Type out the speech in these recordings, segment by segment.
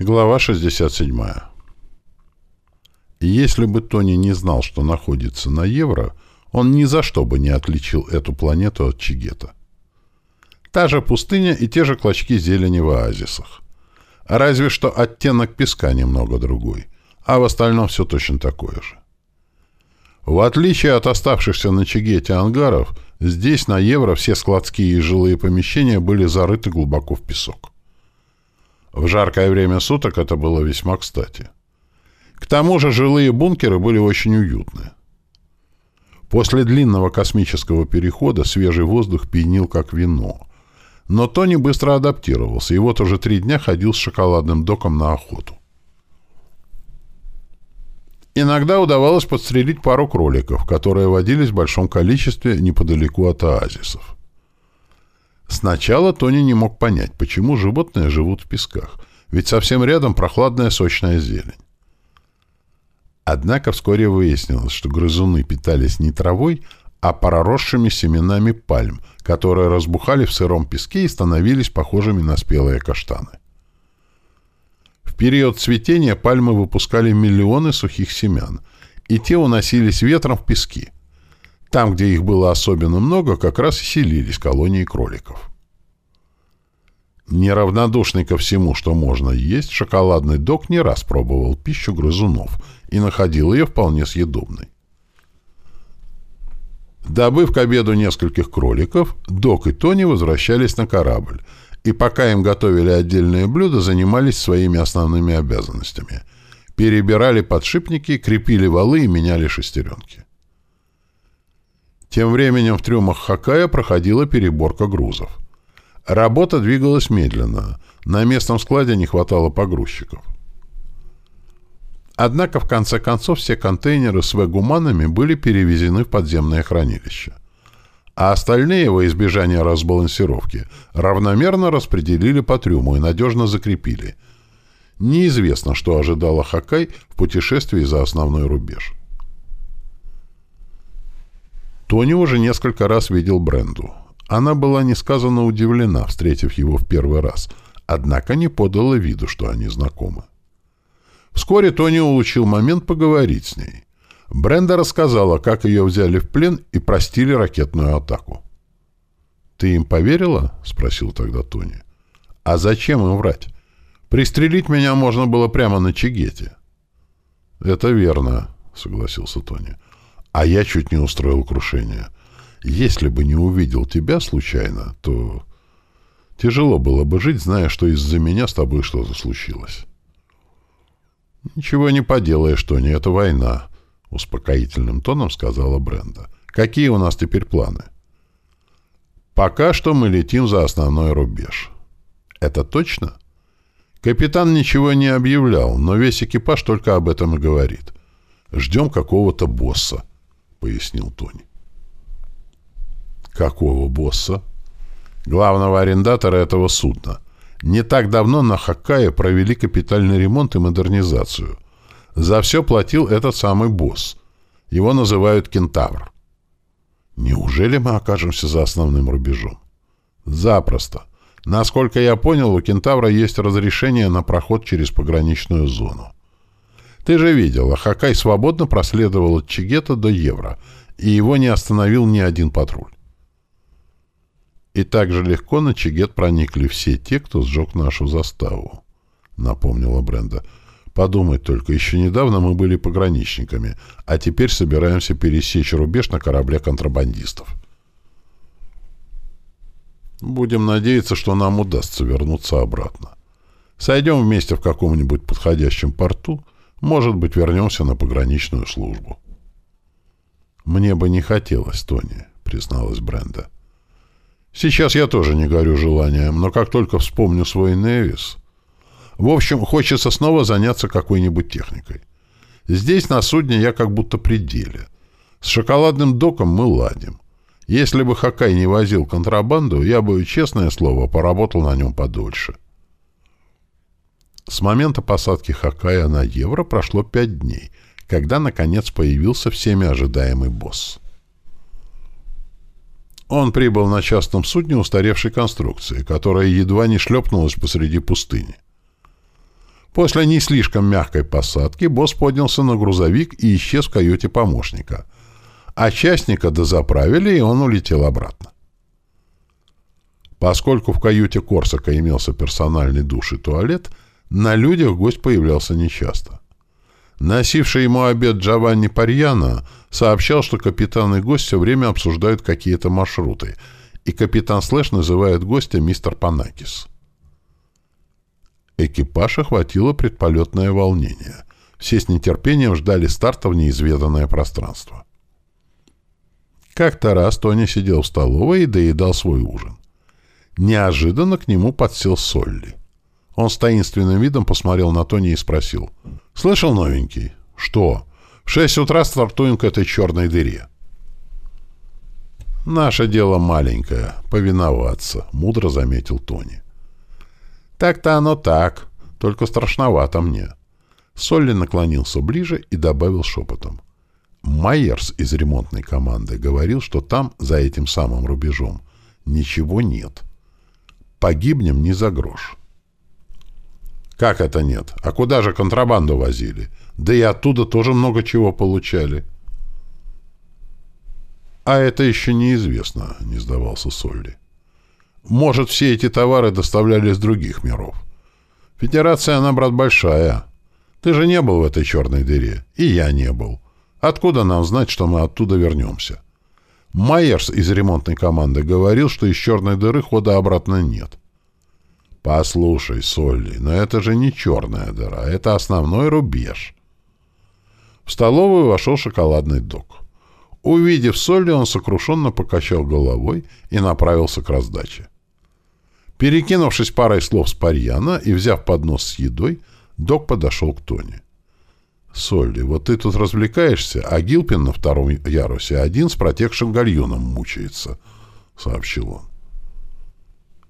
Глава 67. Если бы Тони не знал, что находится на Евро, он ни за что бы не отличил эту планету от Чигета. Та же пустыня и те же клочки зелени в оазисах. Разве что оттенок песка немного другой, а в остальном все точно такое же. В отличие от оставшихся на Чигете ангаров, здесь на Евро все складские и жилые помещения были зарыты глубоко в песок. В жаркое время суток это было весьма кстати. К тому же жилые бункеры были очень уютные. После длинного космического перехода свежий воздух пьянил как вино. Но Тони быстро адаптировался, и вот уже три дня ходил с шоколадным доком на охоту. Иногда удавалось подстрелить пару кроликов, которые водились в большом количестве неподалеку от оазисов. Сначала Тони не мог понять, почему животные живут в песках, ведь совсем рядом прохладная сочная зелень. Однако вскоре выяснилось, что грызуны питались не травой, а проросшими семенами пальм, которые разбухали в сыром песке и становились похожими на спелые каштаны. В период цветения пальмы выпускали миллионы сухих семян, и те уносились ветром в пески. Там, где их было особенно много, как раз и селились колонии кроликов. Неравнодушный ко всему, что можно есть, шоколадный док не раз пробовал пищу грызунов и находил ее вполне съедобной. Добыв к обеду нескольких кроликов, Док и Тони возвращались на корабль, и пока им готовили отдельные блюда, занимались своими основными обязанностями. Перебирали подшипники, крепили валы и меняли шестеренки. Тем временем в трюмах Хакая проходила переборка грузов. Работа двигалась медленно. На местном складе не хватало погрузчиков. Однако, в конце концов, все контейнеры с вегуманами были перевезены в подземное хранилище. А остальные, во избежание разбалансировки, равномерно распределили по трюму и надежно закрепили. Неизвестно, что ожидало Хакай в путешествии за основной рубеж. Тони уже несколько раз видел Бренду. Она была несказанно удивлена, встретив его в первый раз, однако не подала виду, что они знакомы. Вскоре Тони улучил момент поговорить с ней. Бренда рассказала, как ее взяли в плен и простили ракетную атаку. «Ты им поверила?» — спросил тогда Тони. «А зачем им врать? Пристрелить меня можно было прямо на Чигете». «Это верно», — согласился Тони. А я чуть не устроил крушение. Если бы не увидел тебя случайно, то тяжело было бы жить, зная, что из-за меня с тобой что-то случилось. «Ничего не поделаешь, Тони, это война», — успокоительным тоном сказала Бренда. «Какие у нас теперь планы?» «Пока что мы летим за основной рубеж». «Это точно?» Капитан ничего не объявлял, но весь экипаж только об этом и говорит. Ждем какого-то босса пояснил Тони. Какого босса? Главного арендатора этого судна. Не так давно на Хаккае провели капитальный ремонт и модернизацию. За все платил этот самый босс. Его называют Кентавр. Неужели мы окажемся за основным рубежом? Запросто. Насколько я понял, у Кентавра есть разрешение на проход через пограничную зону. Ты же видел, Ахакай свободно проследовал от Чигета до Евро, и его не остановил ни один патруль. И так же легко на Чигет проникли все те, кто сжег нашу заставу, — напомнила Бренда. Подумать только, еще недавно мы были пограничниками, а теперь собираемся пересечь рубеж на корабле контрабандистов. Будем надеяться, что нам удастся вернуться обратно. Сойдем вместе в каком-нибудь подходящем порту — может быть, вернемся на пограничную службу. «Мне бы не хотелось, Тони», — призналась Бренда. «Сейчас я тоже не горю желанием, но как только вспомню свой Невис...» В общем, хочется снова заняться какой-нибудь техникой. Здесь, на судне, я как будто при деле. С шоколадным доком мы ладим. Если бы Хакай не возил контрабанду, я бы, честное слово, поработал на нем подольше. С момента посадки Хакая на Евро прошло пять дней, когда, наконец, появился всеми ожидаемый босс. Он прибыл на частном судне устаревшей конструкции, которая едва не шлепнулась посреди пустыни. После не слишком мягкой посадки босс поднялся на грузовик и исчез в каюте помощника. А частника дозаправили, и он улетел обратно. Поскольку в каюте Корсака имелся персональный душ и туалет, на людях гость появлялся нечасто. Носивший ему обед Джованни Парьяно сообщал, что капитан и гость все время обсуждают какие-то маршруты, и капитан Слэш называет гостя мистер Панакис. Экипаж охватило предполетное волнение. Все с нетерпением ждали старта в неизведанное пространство. Как-то раз Тони сидел в столовой и доедал свой ужин. Неожиданно к нему подсел Солли. Он с таинственным видом посмотрел на Тони и спросил. «Слышал, новенький?» «Что?» «В шесть утра стартуем к этой черной дыре». «Наше дело маленькое — повиноваться», — мудро заметил Тони. «Так-то оно так, только страшновато мне». Солли наклонился ближе и добавил шепотом. Майерс из ремонтной команды говорил, что там, за этим самым рубежом, ничего нет. Погибнем не за грош. Как это нет? А куда же контрабанду возили? Да и оттуда тоже много чего получали. А это еще неизвестно, не сдавался Солли. Может, все эти товары доставляли из других миров. Федерация, она, брат, большая. Ты же не был в этой черной дыре. И я не был. Откуда нам знать, что мы оттуда вернемся? Майерс из ремонтной команды говорил, что из черной дыры хода обратно нет. Послушай, Солли, но это же не черная дыра, это основной рубеж. В столовую вошел шоколадный док. Увидев Солли, он сокрушенно покачал головой и направился к раздаче. Перекинувшись парой слов с Парьяна и взяв поднос с едой, док подошел к Тони. «Солли, вот ты тут развлекаешься, а Гилпин на втором ярусе один с протекшим гальюном мучается», — сообщил он.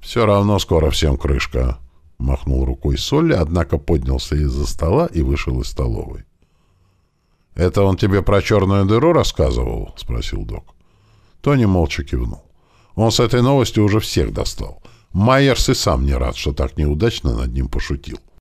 «Все равно скоро всем крышка», — махнул рукой Солли, однако поднялся из-за стола и вышел из столовой. «Это он тебе про черную дыру рассказывал?» — спросил док. Тони молча кивнул. Он с этой новостью уже всех достал. Майерс и сам не рад, что так неудачно над ним пошутил.